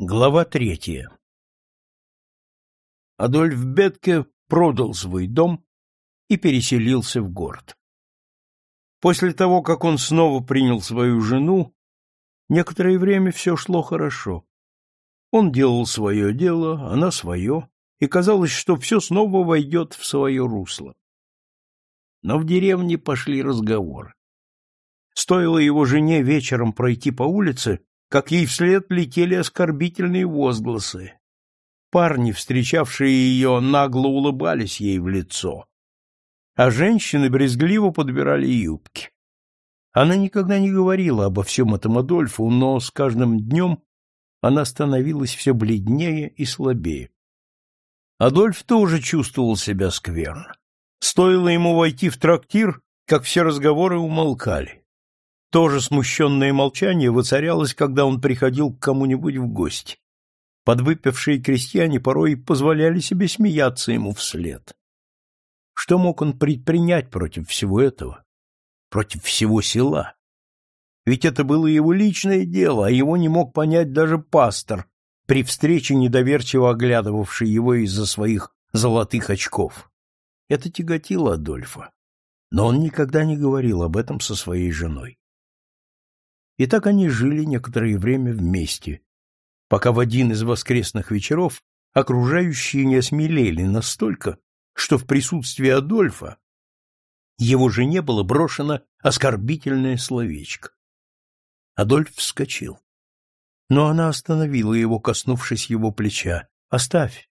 Глава третья Адольф Бетке продал свой дом и переселился в город. После того, как он снова принял свою жену, некоторое время все шло хорошо. Он делал свое дело, она свое, и казалось, что все снова войдет в свое русло. Но в деревне пошли разговоры. Стоило его жене вечером пройти по улице, как ей вслед летели оскорбительные возгласы. Парни, встречавшие ее, нагло улыбались ей в лицо, а женщины брезгливо подбирали юбки. Она никогда не говорила обо всем этом Адольфу, но с каждым днем она становилась все бледнее и слабее. Адольф тоже чувствовал себя скверно. Стоило ему войти в трактир, как все разговоры умолкали. То же смущенное молчание воцарялось, когда он приходил к кому-нибудь в гости. Подвыпившие крестьяне порой позволяли себе смеяться ему вслед. Что мог он предпринять против всего этого? Против всего села? Ведь это было его личное дело, а его не мог понять даже пастор, при встрече недоверчиво оглядывавший его из-за своих золотых очков. Это тяготило Адольфа, но он никогда не говорил об этом со своей женой. И так они жили некоторое время вместе, пока в один из воскресных вечеров окружающие не осмелели настолько, что в присутствии Адольфа его жене было брошено оскорбительное словечко. Адольф вскочил. Но она остановила его, коснувшись его плеча. «Оставь.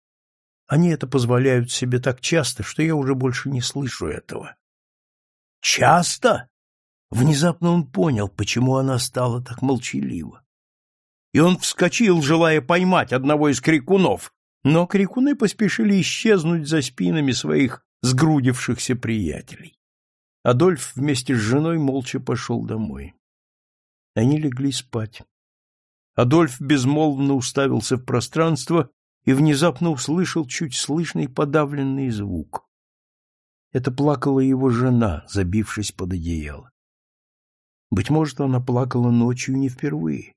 Они это позволяют себе так часто, что я уже больше не слышу этого». «Часто?» Внезапно он понял, почему она стала так молчалива. И он вскочил, желая поймать одного из крикунов, но крикуны поспешили исчезнуть за спинами своих сгрудившихся приятелей. Адольф вместе с женой молча пошел домой. Они легли спать. Адольф безмолвно уставился в пространство и внезапно услышал чуть слышный подавленный звук. Это плакала его жена, забившись под одеяло. Быть может, она плакала ночью не впервые.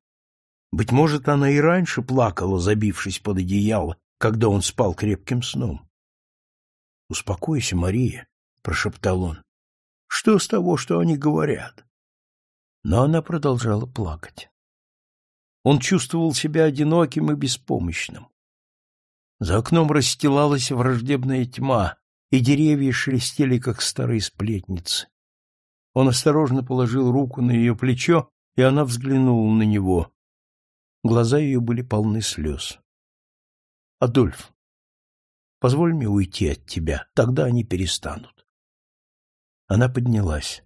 Быть может, она и раньше плакала, забившись под одеяло, когда он спал крепким сном. «Успокойся, Мария», — прошептал он. «Что с того, что они говорят?» Но она продолжала плакать. Он чувствовал себя одиноким и беспомощным. За окном расстилалась враждебная тьма, и деревья шелестели, как старые сплетницы. Он осторожно положил руку на ее плечо, и она взглянула на него. Глаза ее были полны слез. — Адольф, позволь мне уйти от тебя, тогда они перестанут. Она поднялась.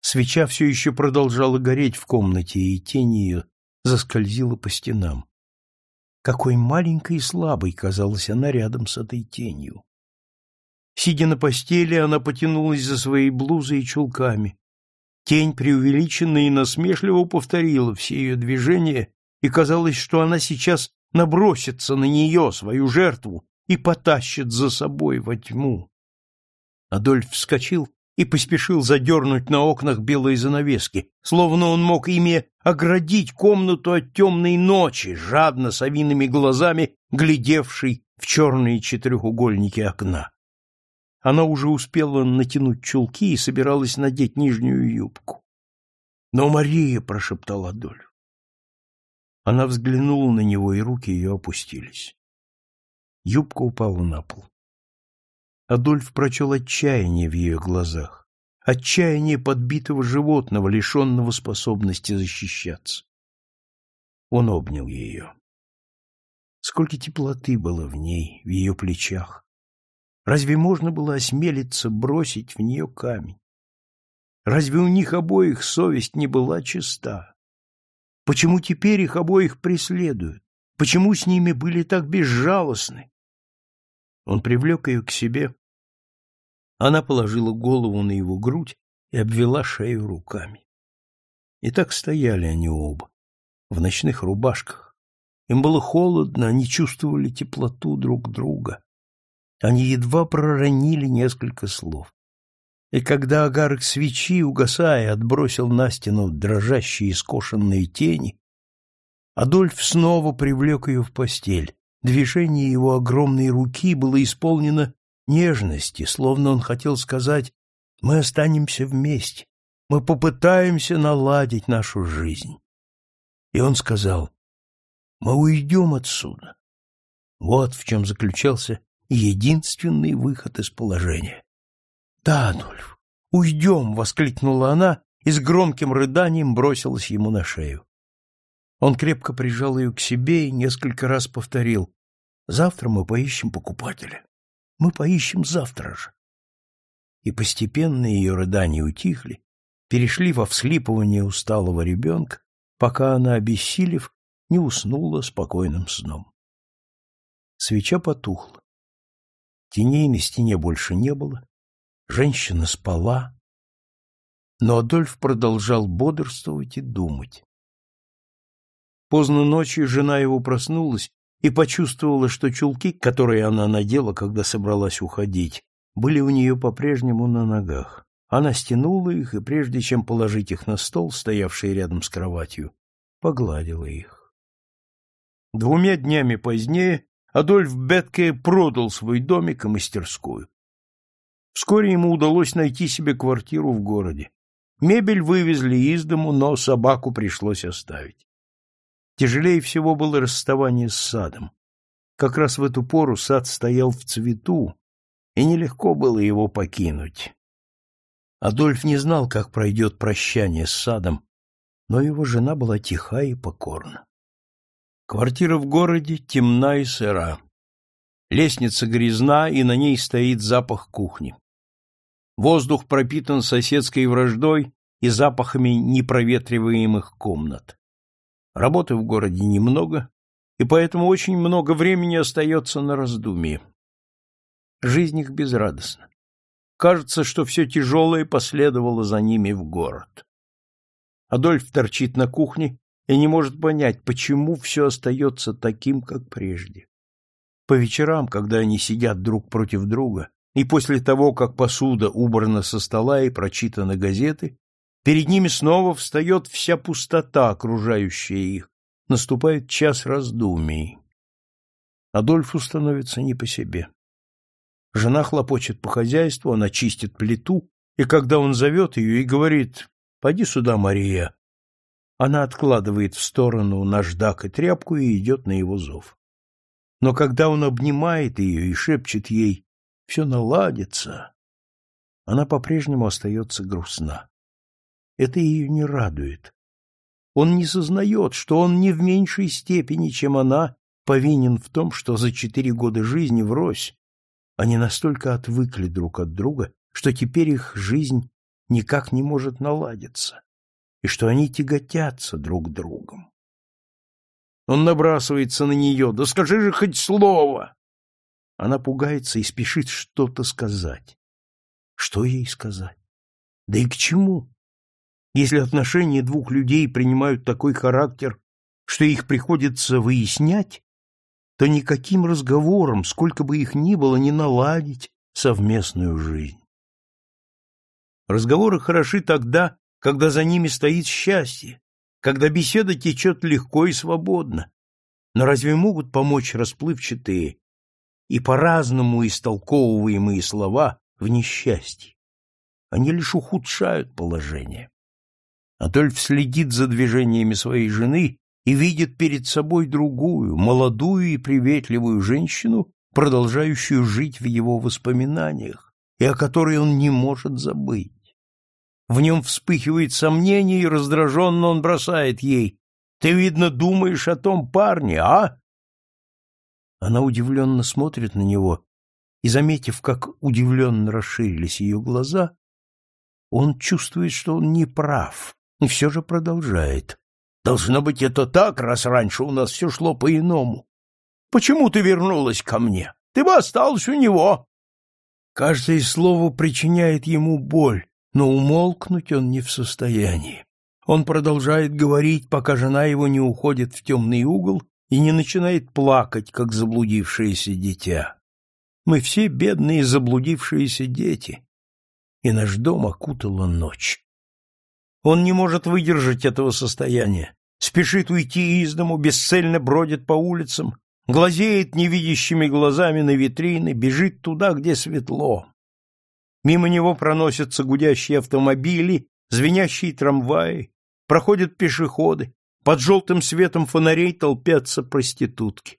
Свеча все еще продолжала гореть в комнате, и тень ее заскользила по стенам. Какой маленькой и слабой казалась она рядом с этой тенью. Сидя на постели, она потянулась за своей блузой и чулками. Тень преувеличенно и насмешливо повторила все ее движения, и казалось, что она сейчас набросится на нее, свою жертву, и потащит за собой во тьму. Адольф вскочил и поспешил задернуть на окнах белые занавески, словно он мог ими оградить комнату от темной ночи, жадно совиными глазами глядевшей в черные четырехугольники окна. Она уже успела натянуть чулки и собиралась надеть нижнюю юбку. «Но Мария!» — прошептал Адольф. Она взглянула на него, и руки ее опустились. Юбка упала на пол. Адольф прочел отчаяние в ее глазах, отчаяние подбитого животного, лишенного способности защищаться. Он обнял ее. Сколько теплоты было в ней, в ее плечах, Разве можно было осмелиться бросить в нее камень? Разве у них обоих совесть не была чиста? Почему теперь их обоих преследуют? Почему с ними были так безжалостны? Он привлек ее к себе. Она положила голову на его грудь и обвела шею руками. И так стояли они оба, в ночных рубашках. Им было холодно, они чувствовали теплоту друг друга. Они едва проронили несколько слов. И когда огарок свечи, угасая, отбросил на стену дрожащие скошенные тени, Адольф снова привлек ее в постель. Движение его огромной руки было исполнено нежности, словно он хотел сказать «Мы останемся вместе, мы попытаемся наладить нашу жизнь». И он сказал «Мы уйдем отсюда». Вот в чем заключался единственный выход из положения. «Да, Адольф, уйдем!» — воскликнула она и с громким рыданием бросилась ему на шею. Он крепко прижал ее к себе и несколько раз повторил «Завтра мы поищем покупателя. Мы поищем завтра же». И постепенно ее рыдания утихли, перешли во всхлипывание усталого ребенка, пока она, обессилев, не уснула спокойным сном. Свеча потухла. Теней на стене больше не было, женщина спала, но Адольф продолжал бодрствовать и думать. Поздно ночью жена его проснулась и почувствовала, что чулки, которые она надела, когда собралась уходить, были у нее по-прежнему на ногах. Она стянула их и, прежде чем положить их на стол, стоявший рядом с кроватью, погладила их. Двумя днями позднее Адольф Бетке продал свой домик и мастерскую. Вскоре ему удалось найти себе квартиру в городе. Мебель вывезли из дому, но собаку пришлось оставить. Тяжелее всего было расставание с садом. Как раз в эту пору сад стоял в цвету, и нелегко было его покинуть. Адольф не знал, как пройдет прощание с садом, но его жена была тиха и покорна. Квартира в городе темна и сыра. Лестница грязна, и на ней стоит запах кухни. Воздух пропитан соседской враждой и запахами непроветриваемых комнат. Работы в городе немного, и поэтому очень много времени остается на раздумье. Жизнь их безрадостна. Кажется, что все тяжелое последовало за ними в город. Адольф торчит на кухне и не может понять, почему все остается таким, как прежде. По вечерам, когда они сидят друг против друга, и после того, как посуда убрана со стола и прочитаны газеты, Перед ними снова встает вся пустота, окружающая их. Наступает час раздумий. Адольфу становится не по себе. Жена хлопочет по хозяйству, она чистит плиту, и когда он зовет ее и говорит «Пойди сюда, Мария», она откладывает в сторону наждак и тряпку и идет на его зов. Но когда он обнимает ее и шепчет ей «Все наладится», она по-прежнему остается грустна. Это ее не радует. Он не сознает, что он не в меньшей степени, чем она, повинен в том, что за четыре года жизни врозь они настолько отвыкли друг от друга, что теперь их жизнь никак не может наладиться, и что они тяготятся друг другом. Он набрасывается на нее. «Да скажи же хоть слово!» Она пугается и спешит что-то сказать. Что ей сказать? Да и к чему? Если отношения двух людей принимают такой характер, что их приходится выяснять, то никаким разговором, сколько бы их ни было, не наладить совместную жизнь. Разговоры хороши тогда, когда за ними стоит счастье, когда беседа течет легко и свободно. Но разве могут помочь расплывчатые и по-разному истолковываемые слова в несчастье? Они лишь ухудшают положение. Адольф следит за движениями своей жены и видит перед собой другую, молодую и приветливую женщину, продолжающую жить в его воспоминаниях, и о которой он не может забыть. В нем вспыхивает сомнение, и раздраженно он бросает ей. «Ты, видно, думаешь о том парне, а?» Она удивленно смотрит на него, и, заметив, как удивленно расширились ее глаза, он чувствует, что он не прав, и все же продолжает. Должно быть, это так, раз раньше у нас все шло по-иному. Почему ты вернулась ко мне? Ты бы осталась у него. Каждое слово причиняет ему боль, но умолкнуть он не в состоянии. Он продолжает говорить, пока жена его не уходит в темный угол и не начинает плакать, как заблудившееся дитя. Мы все бедные заблудившиеся дети, и наш дом окутала ночь. Он не может выдержать этого состояния. спешит уйти из дому, бесцельно бродит по улицам, глазеет невидящими глазами на витрины, бежит туда, где светло. Мимо него проносятся гудящие автомобили, звенящие трамваи, проходят пешеходы, под желтым светом фонарей толпятся проститутки.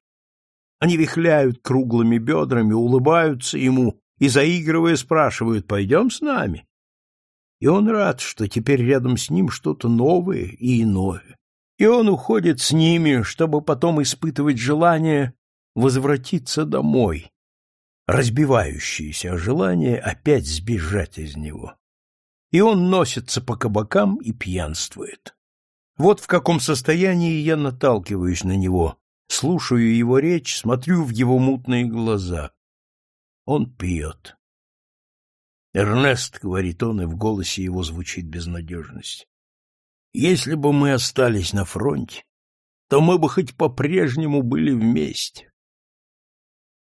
Они вихляют круглыми бедрами, улыбаются ему и, заигрывая, спрашивают «Пойдем с нами?» И он рад, что теперь рядом с ним что-то новое и иное. И он уходит с ними, чтобы потом испытывать желание возвратиться домой, разбивающееся желание опять сбежать из него. И он носится по кабакам и пьянствует. Вот в каком состоянии я наталкиваюсь на него, слушаю его речь, смотрю в его мутные глаза. Он пьет. «Эрнест», — говорит он, и в голосе его звучит безнадежность, — «если бы мы остались на фронте, то мы бы хоть по-прежнему были вместе».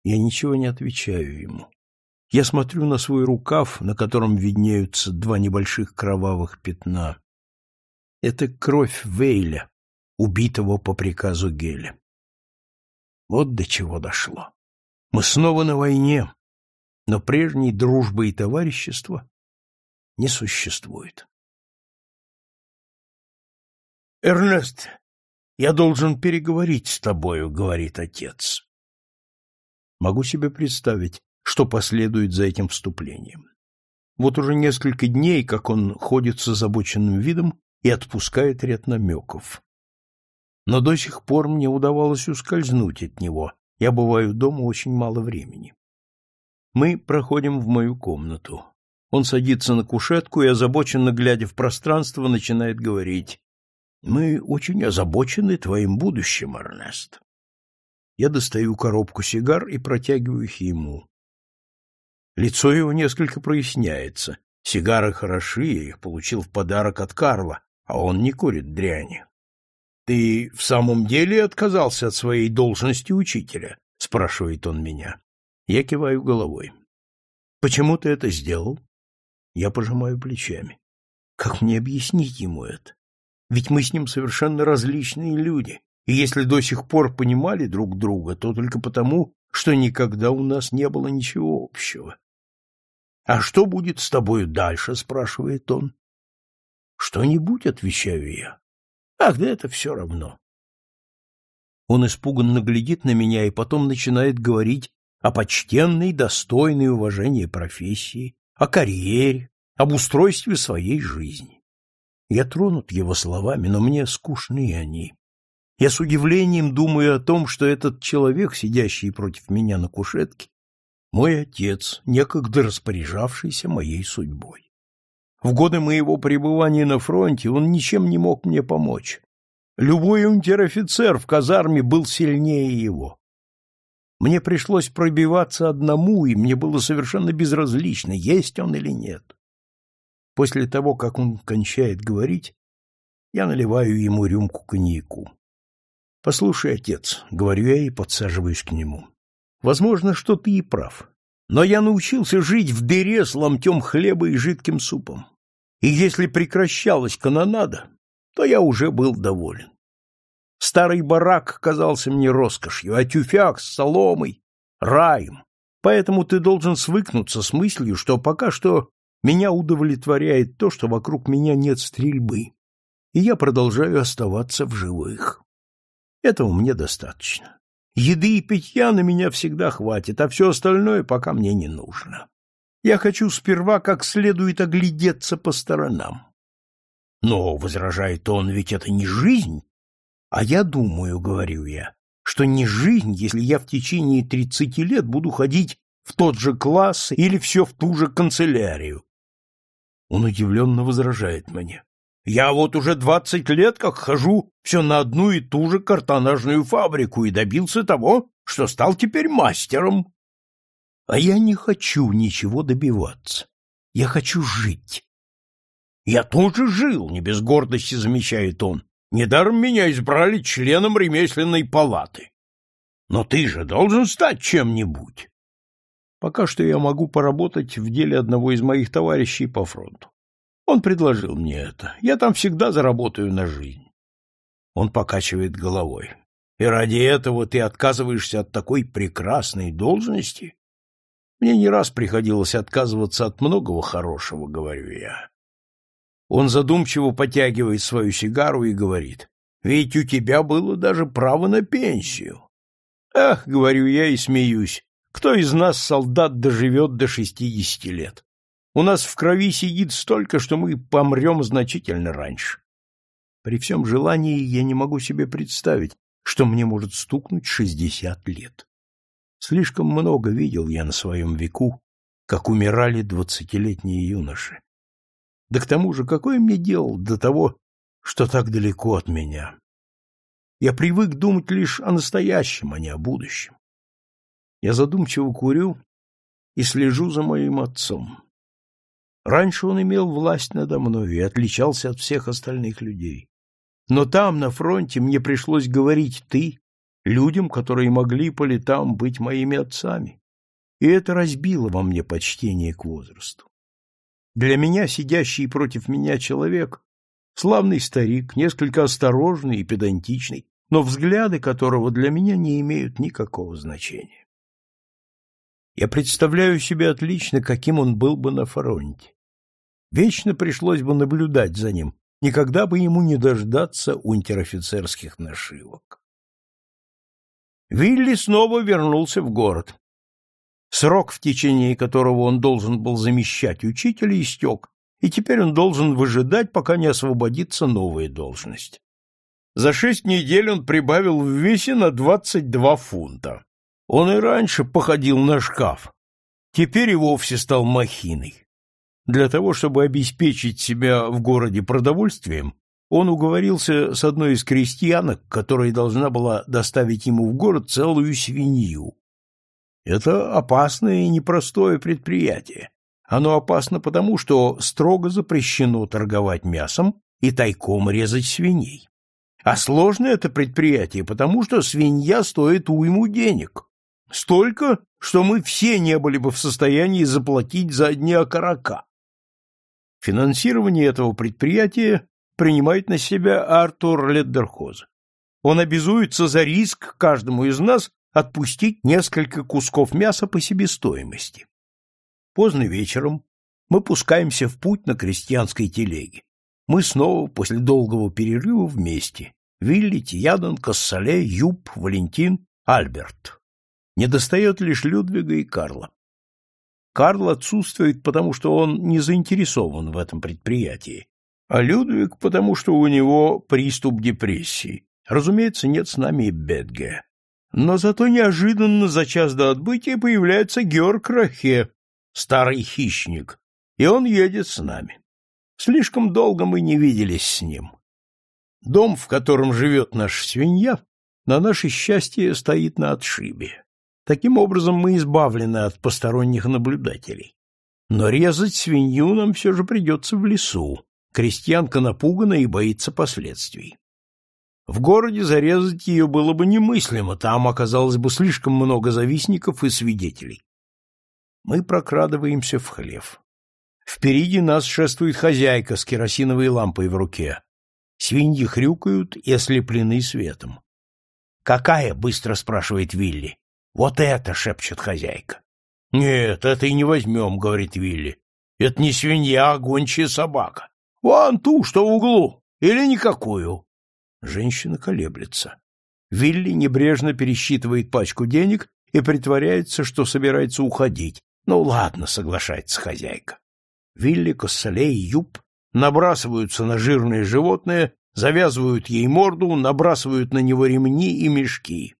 Я ничего не отвечаю ему. Я смотрю на свой рукав, на котором виднеются два небольших кровавых пятна. Это кровь Вейля, убитого по приказу Геля. Вот до чего дошло. Мы снова на войне, но прежней дружбы и товарищества не существует. «Эрнест, я должен переговорить с тобою», — говорит отец. Могу себе представить, что последует за этим вступлением. Вот уже несколько дней, как он ходит с озабоченным видом и отпускает ряд намеков. Но до сих пор мне удавалось ускользнуть от него. Я бываю дома очень мало времени. Мы проходим в мою комнату. Он садится на кушетку и, озабоченно глядя в пространство, начинает говорить. «Мы очень озабочены твоим будущим, Эрнест». Я достаю коробку сигар и протягиваю их ему. Лицо его несколько проясняется. Сигары хороши, я их получил в подарок от Карла, а он не курит дряни. — Ты в самом деле отказался от своей должности учителя? — спрашивает он меня. Я киваю головой. Почему ты это сделал? Я пожимаю плечами. Как мне объяснить ему это? Ведь мы с ним совершенно различные люди, и если до сих пор понимали друг друга, то только потому, что никогда у нас не было ничего общего. «А что будет с тобою дальше?» — спрашивает он. «Что-нибудь», — отвечаю я. «Ах, да это все равно». Он испуганно глядит на меня и потом начинает говорить о почтенной, достойной уважения профессии, о карьере, об устройстве своей жизни. Я тронут его словами, но мне скучны они. Я с удивлением думаю о том, что этот человек, сидящий против меня на кушетке, мой отец, некогда распоряжавшийся моей судьбой. В годы моего пребывания на фронте он ничем не мог мне помочь. Любой унтер-офицер в казарме был сильнее его. Мне пришлось пробиваться одному, и мне было совершенно безразлично, есть он или нет. После того, как он кончает говорить, я наливаю ему рюмку коньяку. «Послушай, отец», — говорю я и подсаживаюсь к нему, — «возможно, что ты и прав, но я научился жить в дыре с ломтем хлеба и жидким супом, и если прекращалась канонада, то я уже был доволен. Старый барак казался мне роскошью, а тюфяк с соломой — раем. Поэтому ты должен свыкнуться с мыслью, что пока что меня удовлетворяет то, что вокруг меня нет стрельбы, и я продолжаю оставаться в живых. Этого мне достаточно. Еды и питья на меня всегда хватит, а все остальное пока мне не нужно. Я хочу сперва как следует оглядеться по сторонам. Но, — возражает он, — ведь это не жизнь, а я думаю, говорю я, что не жизнь, если я в течение тридцати лет буду ходить в тот же класс или все в ту же канцелярию. Он удивленно возражает мне. Я вот уже двадцать лет как хожу все на одну и ту же картонажную фабрику и добился того, что стал теперь мастером. А я не хочу ничего добиваться. Я хочу жить. Я тоже жил, не без гордости замечает он. Недаром меня избрали членом ремесленной палаты. Но ты же должен стать чем-нибудь. Пока что я могу поработать в деле одного из моих товарищей по фронту. Он предложил мне это. Я там всегда заработаю на жизнь. Он покачивает головой. И ради этого ты отказываешься от такой прекрасной должности? Мне не раз приходилось отказываться от многого хорошего, говорю я. Он задумчиво потягивает свою сигару и говорит, ведь у тебя было даже право на пенсию. Ах, говорю я и смеюсь, кто из нас, солдат, доживет до шестидесяти лет? У нас в крови сидит столько, что мы помрем значительно раньше. При всем желании я не могу себе представить, что мне может стукнуть шестьдесят лет. Слишком много видел я на своем веку, как умирали двадцатилетние юноши. Да к тому же, какое мне дело до того, что так далеко от меня? Я привык думать лишь о настоящем, а не о будущем. Я задумчиво курю и слежу за моим отцом. Раньше он имел власть надо мной и отличался от всех остальных людей. Но там, на фронте, мне пришлось говорить «ты» людям, которые могли по летам быть моими отцами. И это разбило во мне почтение к возрасту. Для меня сидящий против меня человек — славный старик, несколько осторожный и педантичный, но взгляды которого для меня не имеют никакого значения. Я представляю себе отлично, каким он был бы на фронте. Вечно пришлось бы наблюдать за ним, никогда бы ему не дождаться унтер-офицерских нашивок. Вилли снова вернулся в город. Срок, в течение которого он должен был замещать учителя, истек, и теперь он должен выжидать, пока не освободится новая должность. За шесть недель он прибавил в весе на двадцать два фунта. Он и раньше походил на шкаф, теперь и вовсе стал махиной. Для того, чтобы обеспечить себя в городе продовольствием, он уговорился с одной из крестьянок, которая должна была доставить ему в город целую свинью. Это опасное и непростое предприятие. Оно опасно потому, что строго запрещено торговать мясом и тайком резать свиней. А сложно это предприятие, потому что свинья стоит уйму денег. Столько, что мы все не были бы в состоянии заплатить за одни окорока. Финансирование этого предприятия принимает на себя Артур Леддерхоз. Он обязуется за риск каждому из нас отпустить несколько кусков мяса по себестоимости. Поздно вечером мы пускаемся в путь на крестьянской телеге. Мы снова после долгого перерыва вместе. Вилли, Тиядан, Кассале, Юб, Валентин, Альберт. Недостает лишь Людвига и Карла. Карл отсутствует, потому что он не заинтересован в этом предприятии, а Людвиг, потому что у него приступ депрессии. Разумеется, нет с нами и Бетге. Но зато неожиданно за час до отбытия появляется Георг Рахе, старый хищник, и он едет с нами. Слишком долго мы не виделись с ним. Дом, в котором живет наша свинья, на наше счастье стоит на отшибе. Таким образом, мы избавлены от посторонних наблюдателей. Но резать свинью нам все же придется в лесу. Крестьянка напугана и боится последствий. В городе зарезать ее было бы немыслимо, там оказалось бы слишком много завистников и свидетелей. Мы прокрадываемся в хлев. Впереди нас шествует хозяйка с керосиновой лампой в руке. Свиньи хрюкают и ослеплены светом. «Какая?» — быстро спрашивает Вилли. Вот это, шепчет хозяйка. Нет, это и не возьмем, говорит Вилли. Это не свинья, а гончая собака. Вон ту, что в углу. Или никакую. Женщина колеблется. Вилли небрежно пересчитывает пачку денег и притворяется, что собирается уходить. Ну ладно, соглашается хозяйка. Вилли, Коссолей и Юб набрасываются на жирное животное, завязывают ей морду, набрасывают на него ремни и мешки.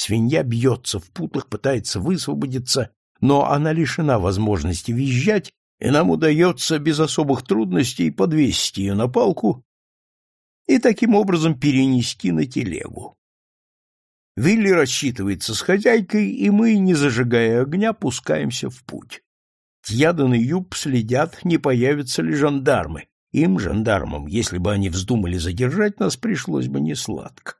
Свинья бьется в путах, пытается высвободиться, но она лишена возможности визжать, и нам удается без особых трудностей подвесить ее на палку и таким образом перенести на телегу. Вилли рассчитывается с хозяйкой, и мы, не зажигая огня, пускаемся в путь. Тьядан и Юб следят, не появятся ли жандармы. Им, жандармам, если бы они вздумали задержать нас, пришлось бы несладко.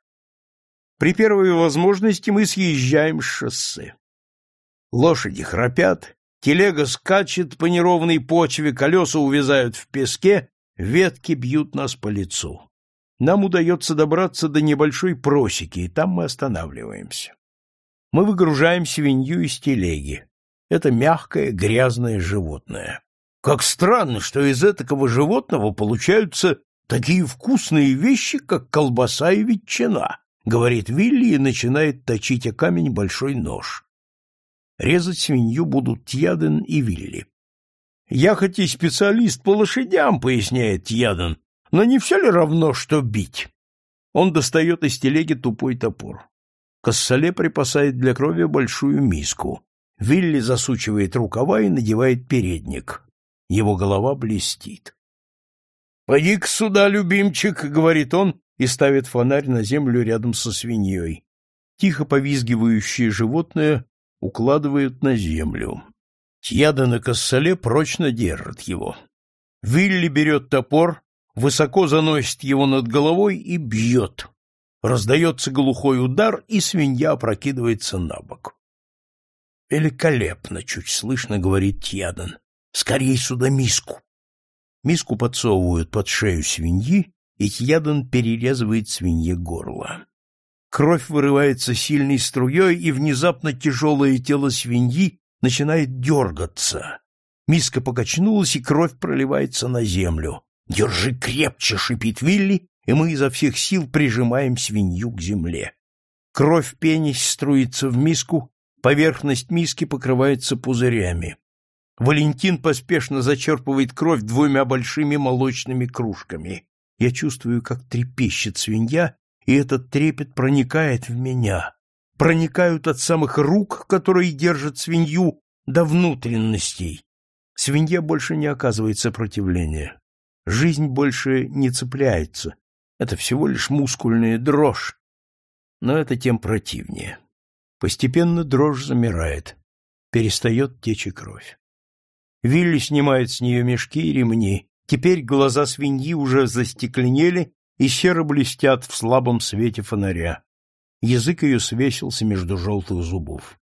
При первой возможности мы съезжаем с шоссе. Лошади храпят, телега скачет по неровной почве, колеса увязают в песке, ветки бьют нас по лицу. нам удается добраться до небольшой просеки, и там мы останавливаемся. Мы выгружаем свинью из телеги. Это мягкое, грязное животное. Как странно, что из этого животного получаются такие вкусные вещи, как колбаса и ветчина, говорит Вилли и начинает точить о камень большой нож. Резать свинью будут Тьяден и Вилли. Я хоть и специалист по лошадям, поясняет Тьяден, но не все ли равно, что бить? Он достает из телеги тупой топор. Кассале припасает для крови большую миску. Вилли засучивает рукава и надевает передник. Его голова блестит. «Поди-ка сюда, любимчик», — говорит он и ставит фонарь на землю рядом со свиньей. Тихо повизгивающее животное укладывают на землю. Тьяда на кассале прочно держит его. Вилли берет топор, высоко заносит его над головой и бьет. Раздается глухой удар, и свинья опрокидывается на бок. «Великолепно!» — чуть слышно говорит Тьядан. «Скорей сюда миску!» Миску подсовывают под шею свиньи, и Тьядан перерезывает свинье горло. Кровь вырывается сильной струей, и внезапно тяжелое тело свиньи начинает дергаться. Миска покачнулась, и кровь проливается на землю. «Держи крепче!» — шипит Вилли, и мы изо всех сил прижимаем свинью к земле. Кровь пенясь струится в миску, поверхность миски покрывается пузырями. Валентин поспешно зачерпывает кровь двумя большими молочными кружками. Я чувствую, как трепещет свинья, и этот трепет проникает в меня. Проникают от самых рук, которые держат свинью, до внутренностей. Свинья больше не оказывает сопротивления. Жизнь больше не цепляется. Это всего лишь мускульная дрожь. Но это тем противнее. Постепенно дрожь замирает. Перестает течь и кровь. Вилли снимает с нее мешки и ремни. Теперь глаза свиньи уже застекленели и серо блестят в слабом свете фонаря. Язык ее свесился между желтых зубов.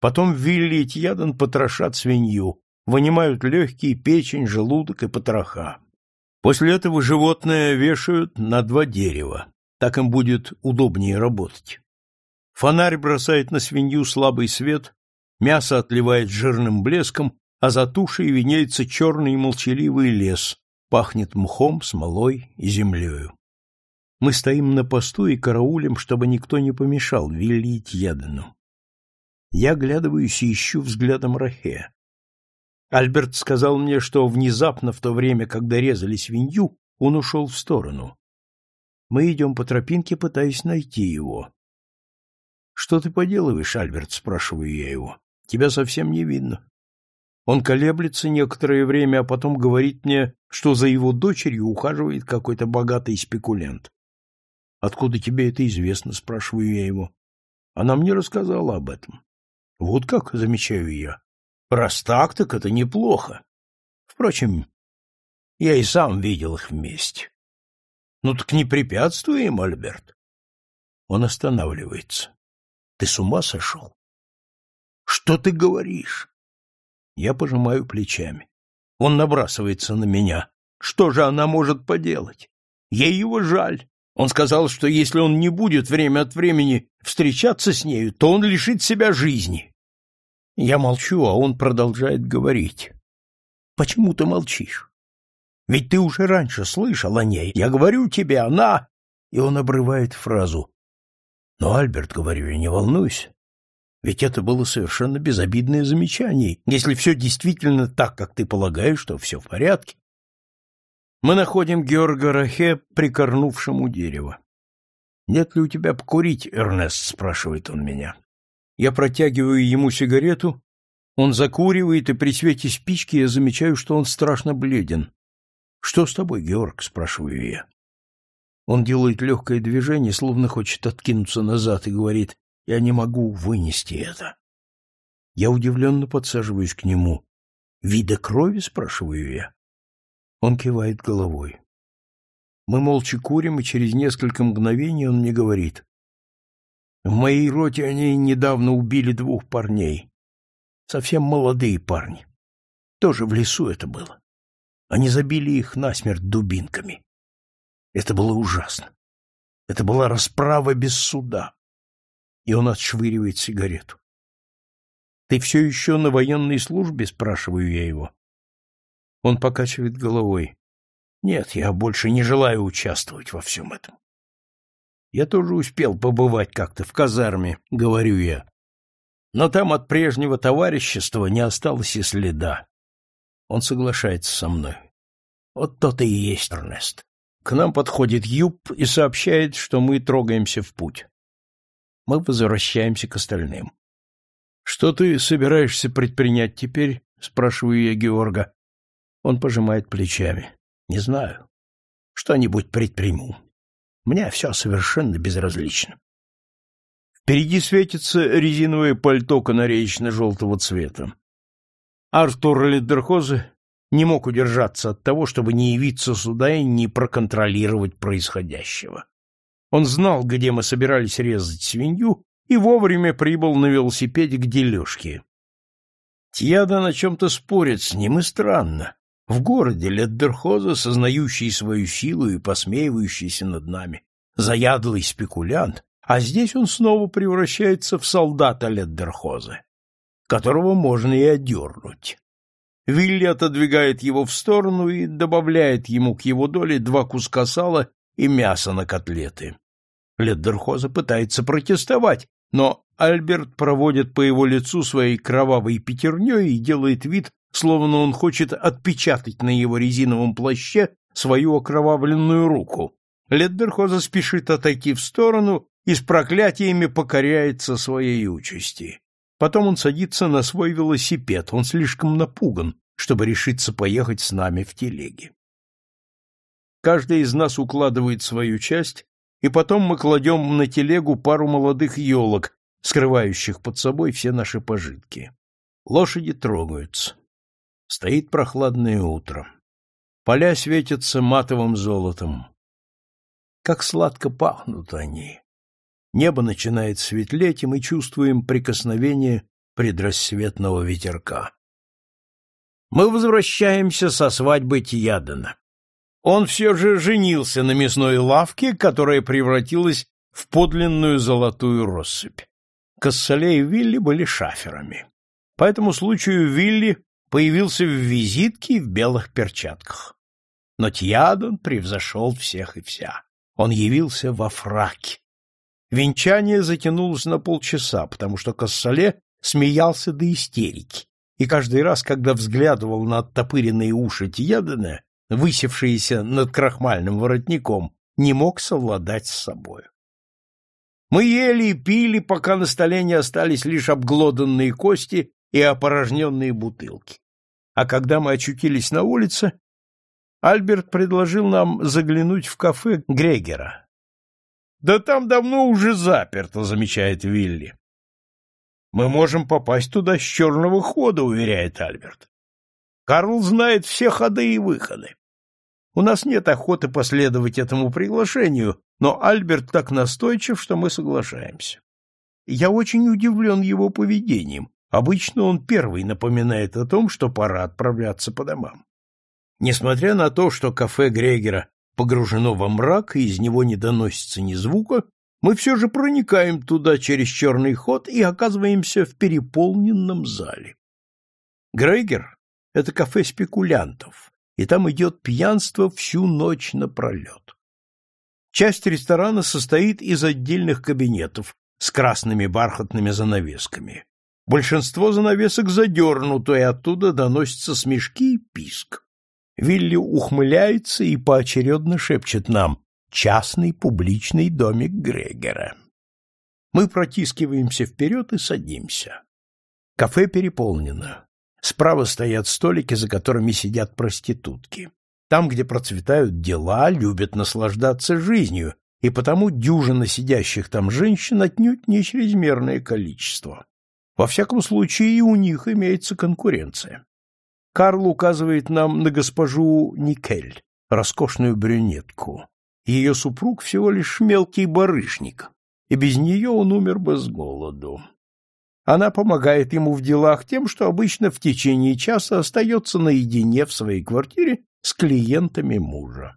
Потом Вилли и Тьядан потрошат свинью, вынимают легкие, печень, желудок и потроха. После этого животное вешают на два дерева. Так им будет удобнее работать. Фонарь бросает на свинью слабый свет, мясо отливает жирным блеском, а за тушей виняется черный молчаливый лес, пахнет мхом, смолой и землею. Мы стоим на посту и караулим, чтобы никто не помешал Вилли и. Я оглядываюсь и ищу взглядом Рахе. Альберт сказал мне, что внезапно в то время, когда резали свинью, он ушел в сторону. Мы идем по тропинке, пытаясь найти его. — Что ты поделываешь, Альберт? — спрашиваю я его. — Тебя совсем не видно. Он колеблется некоторое время, а потом говорит мне, что за его дочерью ухаживает какой-то богатый спекулянт. — Откуда тебе это известно? — спрашиваю я его. Она мне рассказала об этом. — Вот как, — замечаю я. Раз так, так это неплохо. Впрочем, я и сам видел их вместе. Ну так не препятствуй им, Альберт. Он останавливается. Ты с ума сошел? Что ты говоришь? Я пожимаю плечами. Он набрасывается на меня. Что же она может поделать? Ей его жаль. Он сказал, что если он не будет время от времени встречаться с нею, то он лишит себя жизни. Я молчу, а он продолжает говорить. Почему ты молчишь? Ведь ты уже раньше слышал о ней. Я говорю тебе, она... И он обрывает фразу. Но, Альберт, говорю я, не волнуйся. Ведь это было совершенно безобидное замечание, если все действительно так, как ты полагаешь, что все в порядке. Мы находим Георга Рахе, прикорнувшим у дерева. «Нет ли у тебя покурить, Эрнест?» — спрашивает он меня. Я протягиваю ему сигарету, он закуривает, и при свете спички я замечаю, что он страшно бледен. — Что с тобой, Георг? — спрашиваю я. Он делает легкое движение, словно хочет откинуться назад, и говорит, — Я не могу вынести это. Я удивленно подсаживаюсь к нему. — Вида крови? — спрашиваю я. Он кивает головой. Мы молча курим, и через несколько мгновений он мне говорит. В моей роте они недавно убили двух парней. Совсем молодые парни. Тоже в лесу это было. Они забили их насмерть дубинками. Это было ужасно. Это была расправа без суда. И он отшвыривает сигарету. «Ты все еще на военной службе?» — спрашиваю я его. Он покачивает головой. «Нет, я больше не желаю участвовать во всем этом». «Я тоже успел побывать как-то в казарме», — говорю я. «Но там от прежнего товарищества не осталось и следа». Он соглашается со мной. Вот то-то и есть Эрнест. К нам подходит Юб и сообщает, что мы трогаемся в путь. Мы возвращаемся к остальным. Что ты собираешься предпринять теперь? спрашиваю я Георга. Он пожимает плечами. Не знаю. Что-нибудь предприму. Мне все совершенно безразлично. Впереди светится резиновое пальто канареечно-желтого цвета. Артур Ледерхозе не мог удержаться от того, чтобы не явиться сюда и не проконтролировать происходящего. Он знал, где мы собирались резать свинью, и вовремя прибыл на велосипеде к дележке. Тьяда на чем-то спорит с ним, и странно. В городе Леддерхоза, сознающий свою силу и посмеивающийся над нами, заядлый спекулянт, а здесь он снова превращается в солдата Леддерхоза, которого можно и одернуть. Вилли отодвигает его в сторону и добавляет ему к его доле два куска сала и мяса на котлеты. Леддерхоза пытается протестовать, но Альберт проводит по его лицу своей кровавой пятерней и делает вид, словно он хочет отпечатать на его резиновом плаще свою окровавленную руку. Леддерхоза спешит отойти в сторону и с проклятиями покоряется своей участи. Потом он садится на свой велосипед, он слишком напуган, чтобы решиться поехать с нами в телеге. Каждый из нас укладывает свою часть, и потом мы кладем на телегу пару молодых елок, скрывающих под собой все наши пожитки. Лошади трогаются. Стоит прохладное утро. Поля светятся матовым золотом. Как сладко пахнут они. Небо начинает светлеть, и мы чувствуем прикосновение предрассветного ветерка. Мы возвращаемся со свадьбы Тьядена. Он все же женился на мясной лавке, которая превратилась в подлинную золотую россыпь. Кассале и Вилли были шаферами. По этому случаю Вилли появился в визитке в белых перчатках. Но Тьядон превзошел всех и вся. Он явился во фраке, Венчание затянулось на полчаса, потому что Кассале смеялся до истерики, и каждый раз, когда взглядывал на оттопыренные уши Тиядена, высевшиеся над крахмальным воротником, не мог совладать с собой. Мы ели и пили, пока на столе не остались лишь обглоданные кости и опорожненные бутылки. А когда мы очутились на улице, Альберт предложил нам заглянуть в кафе Грегера, да там давно уже заперто, замечает Вилли. Мы можем попасть туда с черного хода, уверяет Альберт. Карл знает все ходы и выходы. У нас нет охоты последовать этому приглашению, но Альберт так настойчив, что мы соглашаемся. Я очень удивлен его поведением. Обычно он первый напоминает о том, что пора отправляться по домам. Несмотря на то, что кафе Грегера погружено во мрак, и из него не доносится ни звука, мы все же проникаем туда через черный ход и оказываемся в переполненном зале. Грейгер — это кафе спекулянтов, и там идет пьянство всю ночь напролет. Часть ресторана состоит из отдельных кабинетов с красными бархатными занавесками. Большинство занавесок задернуто, и оттуда доносятся смешки и писк. Вилли ухмыляется и поочередно шепчет нам «частный публичный домик Грегера». Мы протискиваемся вперед и садимся. Кафе переполнено. Справа стоят столики, за которыми сидят проститутки. Там, где процветают дела, любят наслаждаться жизнью, и потому дюжина сидящих там женщин отнюдь не чрезмерное количество. Во всяком случае, и у них имеется конкуренция. Карл указывает нам на госпожу Никель, роскошную брюнетку. Ее супруг всего лишь мелкий барышник, и без нее он умер бы с голоду. Она помогает ему в делах тем, что обычно в течение часа остается наедине в своей квартире с клиентами мужа.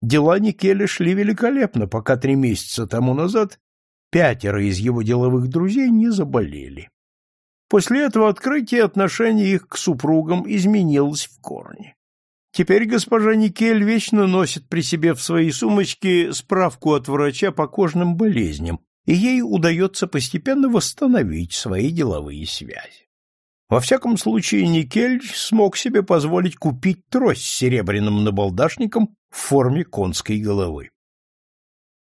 Дела Никеля шли великолепно, пока три месяца тому назад пятеро из его деловых друзей не заболели. После этого открытие отношений их к супругам изменилось в корне. Теперь госпожа Никель вечно носит при себе в своей сумочке справку от врача по кожным болезням, и ей удается постепенно восстановить свои деловые связи. Во всяком случае, Никель смог себе позволить купить трость с серебряным набалдашником в форме конской головы.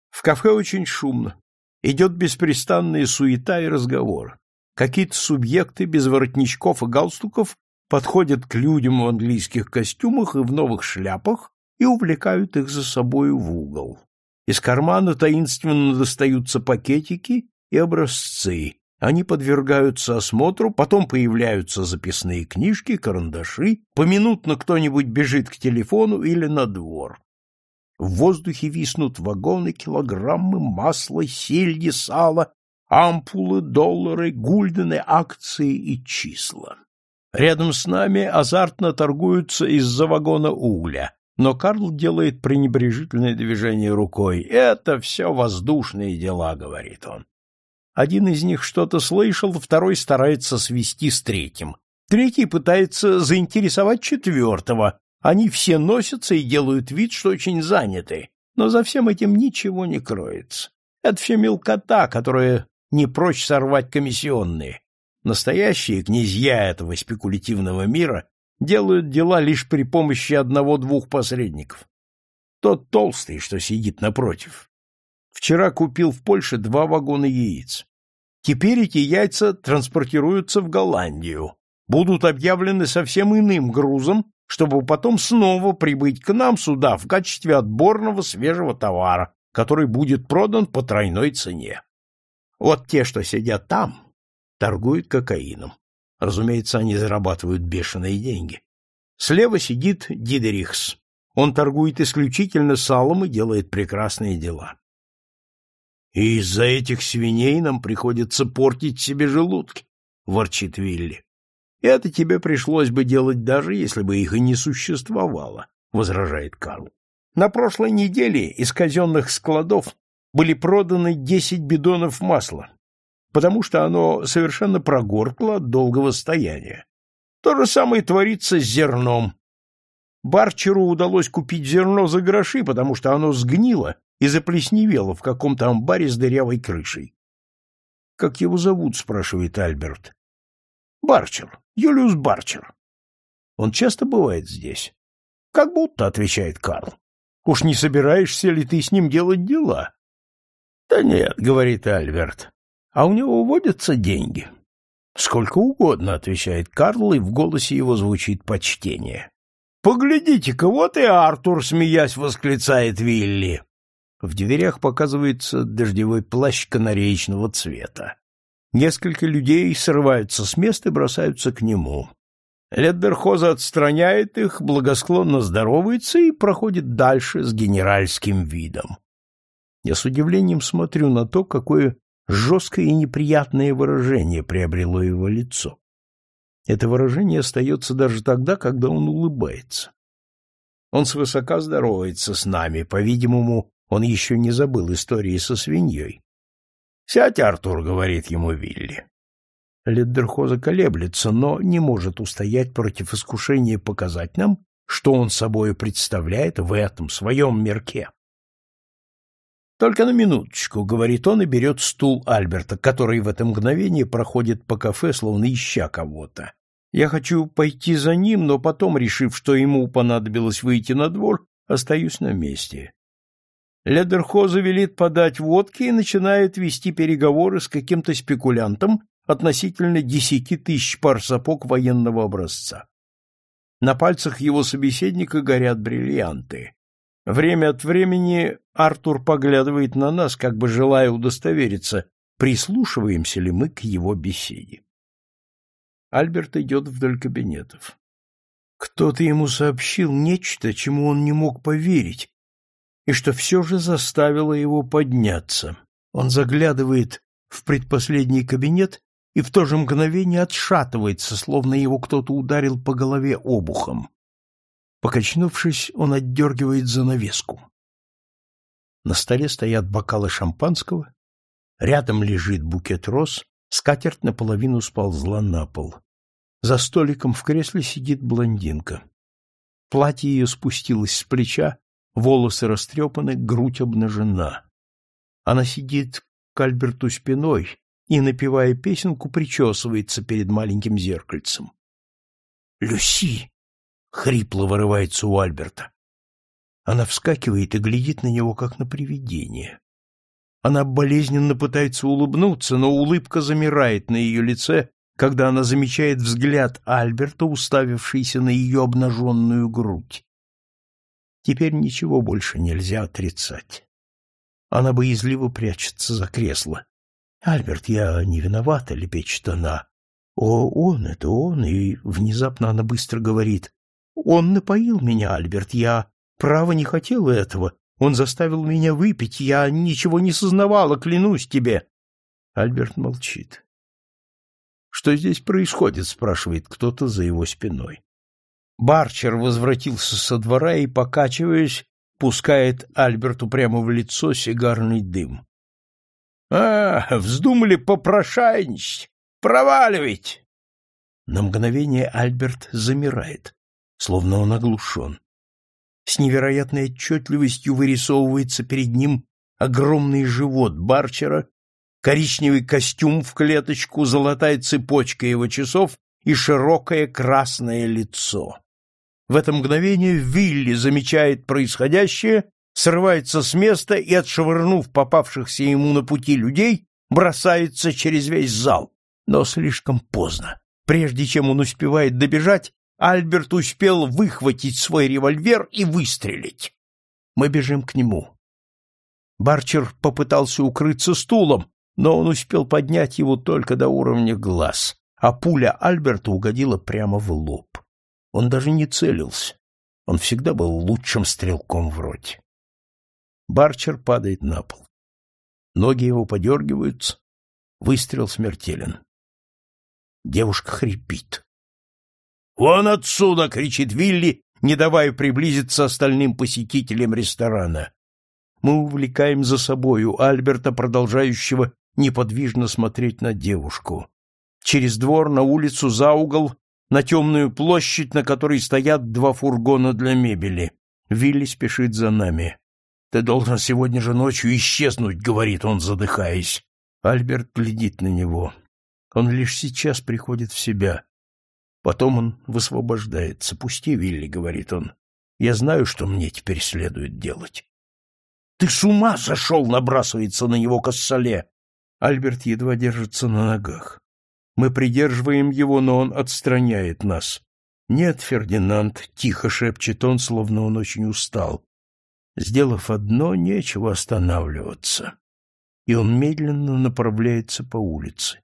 В кафе очень шумно. Идет беспрестанная суета и разговор. Какие-то субъекты без воротничков и галстуков подходят к людям в английских костюмах и в новых шляпах и увлекают их за собою в угол. Из кармана таинственно достаются пакетики и образцы. Они подвергаются осмотру, потом появляются записные книжки, карандаши, поминутно кто-нибудь бежит к телефону или на двор. В воздухе виснут вагоны, килограммы масла, сельди, сала, ампулы, доллары, гульдены, акции и числа. Рядом с нами азартно торгуются из-за вагона угля, но Карл делает пренебрежительное движение рукой. «Это все воздушные дела», — говорит он. Один из них что-то слышал, второй старается свести с третьим. Третий пытается заинтересовать четвертого. Они все носятся и делают вид, что очень заняты, но за всем этим ничего не кроется. Это все мелкота, которая не прочь сорвать комиссионные. Настоящие князья этого спекулятивного мира делают дела лишь при помощи одного-двух посредников. Тот толстый, что сидит напротив. Вчера купил в Польше два вагона яиц. Теперь эти яйца транспортируются в Голландию, будут объявлены совсем иным грузом, чтобы потом снова прибыть к нам сюда в качестве отборного свежего товара, который будет продан по тройной цене. Вот те, что сидят там, торгуют кокаином. Разумеется, они зарабатывают бешеные деньги. Слева сидит Дидерихс. Он торгует исключительно салом и делает прекрасные дела. И из-за этих свиней нам приходится портить себе желудки, — ворчит Вилли. Это тебе пришлось бы делать даже, если бы их и не существовало, — возражает Карл. На прошлой неделе из казенных складов были проданы десять бидонов масла, потому что оно совершенно прогоркло от долгого стояния. То же самое творится с зерном. Барчеру удалось купить зерно за гроши, потому что оно сгнило и заплесневело в каком-то амбаре с дырявой крышей. — Как его зовут? — спрашивает Альберт. — Барчер. Юлиус Барчер. — Он часто бывает здесь? — Как будто, — отвечает Карл. — Уж не собираешься ли ты с ним делать дела? — Да нет, — говорит Альберт. А у него водятся деньги? Сколько угодно, отвечает Карл, и в голосе его звучит почтение. Поглядите-ка, вот и Артур, смеясь, восклицает Вилли. В дверях показывается дождевой плащ канареечного цвета. Несколько людей срываются с места и бросаются к нему. Леддерхоза отстраняет их, благосклонно здоровается и проходит дальше с генеральским видом. Я с удивлением смотрю на то, какое жесткое и неприятное выражение приобрело его лицо. Это выражение остается даже тогда, когда он улыбается. Он свысока здоровается с нами, по-видимому, он еще не забыл истории со свиньей. — Сядь, Артур, — говорит ему Вилли. Леддерхоза колеблется, но не может устоять против искушения показать нам, что он собой представляет в этом своем мирке. Только на минуточку, говорит он и берет стул Альберта, который в это мгновение проходит по кафе, словно ища кого-то. Я хочу пойти за ним, но потом, решив, что ему понадобилось выйти на двор, остаюсь на месте. Ледерхоза велит подать водки и начинает вести переговоры с каким-то спекулянтом относительно десяти тысяч пар сапог военного образца. На пальцах его собеседника горят бриллианты. Время от времени Артур поглядывает на нас, как бы желая удостовериться, прислушиваемся ли мы к его беседе. Альберт идет вдоль кабинетов. Кто-то ему сообщил нечто, чему он не мог поверить, и что все же заставило его подняться. Он заглядывает в предпоследний кабинет и в то же мгновение отшатывается, словно его кто-то ударил по голове обухом. Покачнувшись, он отдергивает занавеску. На столе стоят бокалы шампанского, рядом лежит букет роз, скатерть наполовину сползла на пол. За столиком в кресле сидит блондинка. Платье ее спустилось с плеча, волосы растрепаны, грудь обнажена. Она сидит к Альберту спиной и, напевая песенку, причесывается перед маленьким зеркальцем. «Люси!» — хрипло вырывается у Альберта. Она вскакивает и глядит на него, как на привидение. Она болезненно пытается улыбнуться, но улыбка замирает на ее лице, когда она замечает взгляд Альберта, уставившийся на ее обнаженную грудь. Теперь ничего больше нельзя отрицать. Она боязливо прячется за кресло. «Альберт, я не виновата», — лепечет она. «О, он, это он!» И внезапно она быстро говорит. «Он напоил меня, Альберт, я, право, не хотела этого. Он заставил меня выпить, я ничего не сознавала, клянусь тебе». Альберт молчит. «Что здесь происходит?» — спрашивает кто-то за его спиной. Барчер возвратился со двора и, покачиваясь, пускает Альберту прямо в лицо сигарный дым. — А, вздумали попрошайничать! Проваливать! На мгновение Альберт замирает, словно он оглушен. С невероятной отчетливостью вырисовывается перед ним огромный живот Барчера, коричневый костюм в клеточку, золотая цепочка его часов и широкое красное лицо. В это мгновение Вилли замечает происходящее, срывается с места и, отшвырнув попавшихся ему на пути людей, бросается через весь зал. Но слишком поздно. Прежде чем он успевает добежать, Альберт успел выхватить свой револьвер и выстрелить. Мы бежим к нему. Барчер попытался укрыться стулом, но он успел поднять его только до уровня глаз, а пуля Альберта угодила прямо в лоб. Он даже не целился. Он всегда был лучшим стрелком в роте. Барчер падает на пол. Ноги его подергиваются. Выстрел смертелен. Девушка хрипит. «Вон отсюда!» — кричит Вилли, не давая приблизиться остальным посетителям ресторана. Мы увлекаем за собою Альберта, продолжающего неподвижно смотреть на девушку. Через двор на улицу за угол на темную площадь, на которой стоят два фургона для мебели. Вилли спешит за нами. «Ты должен сегодня же ночью исчезнуть», — говорит он, задыхаясь. Альберт глядит на него. Он лишь сейчас приходит в себя. Потом он высвобождается. «Пусти, Вилли», — говорит он. «Я знаю, что мне теперь следует делать». «Ты с ума сошел!» — набрасывается на него Кассале. Альберт едва держится на ногах. Мы придерживаем его, но он отстраняет нас. «Нет, Фердинанд», — тихо шепчет он, словно он очень устал. Сделав одно, нечего останавливаться. И он медленно направляется по улице.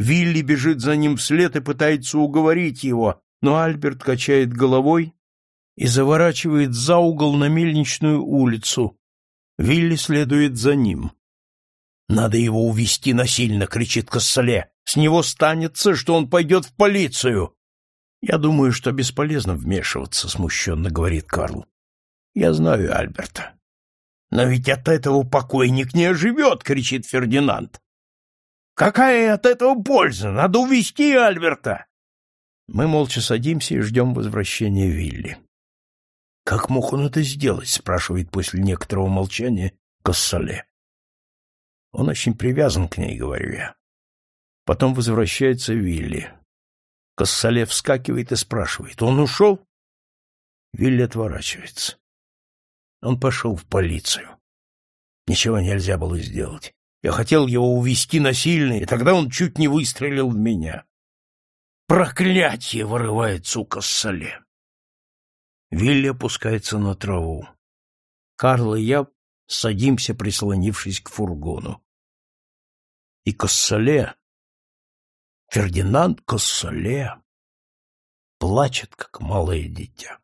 Вилли бежит за ним вслед и пытается уговорить его, но Альберт качает головой и заворачивает за угол на мельничную улицу. Вилли следует за ним. «Надо его увести насильно!» — кричит Кассале. С него станется, что он пойдет в полицию. Я думаю, что бесполезно вмешиваться, смущенно говорит Карл. Я знаю Альберта. Но ведь от этого покойник не оживет, кричит Фердинанд. Какая от этого польза? Надо увести Альберта. Мы молча садимся и ждем возвращения Вилли. Как мог он это сделать? спрашивает после некоторого молчания Кассале. Он очень привязан к ней, говорю я. Потом возвращается Вилли. Кассале вскакивает и спрашивает. «Он ушел?» Вилли отворачивается. Он пошел в полицию. Ничего нельзя было сделать. Я хотел его увести насильно, и тогда он чуть не выстрелил в меня. Проклятие вырывается у Кассале. Вилли опускается на траву. Карл и я садимся, прислонившись к фургону. И Кассале Фердинанд Коссоле плачет, как малое дитя.